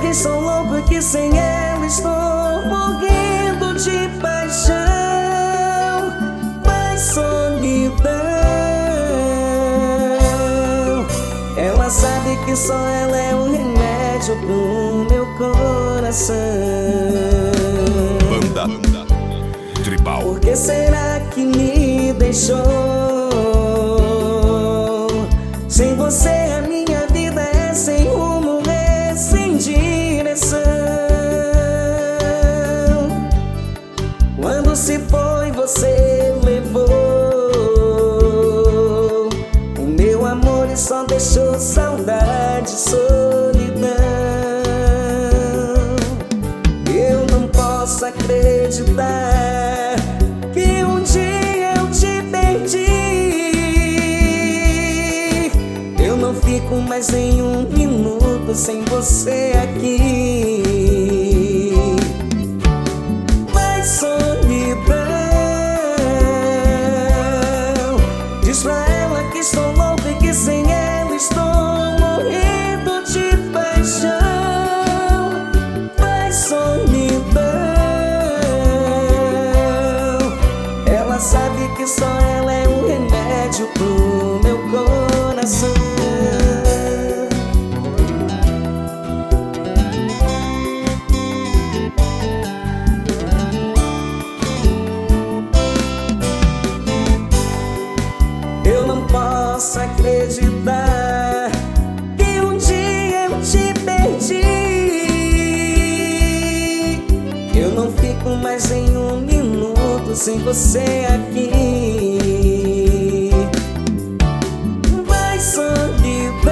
que sou louco e que sem ela estou morrendo de paixão, mas solidão. Ela sabe que só ela é o remédio pro meu coração. Banda Tribal. Por que será que me deixou? Sem você saudade, solidão. Eu não posso acreditar que um dia eu te perdi. Eu não fico mais nem um minuto sem você aqui. Sem você aqui. Mas solidão,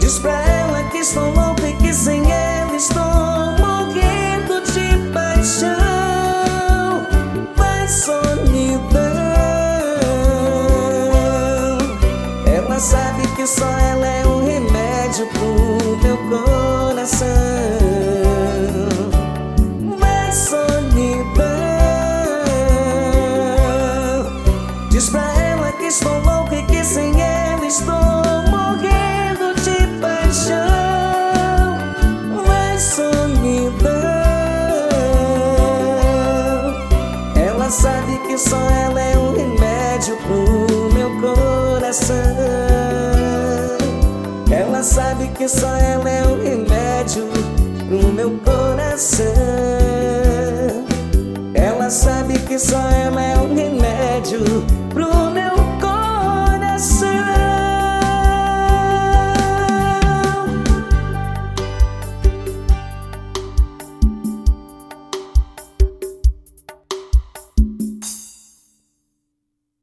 diz pra ela que estou louco e que sem ela estou morrendo de paixão. Mas solidão, ela sabe que só ela é sabe que só ela é o remédio pro meu coração. Ela sabe que só ela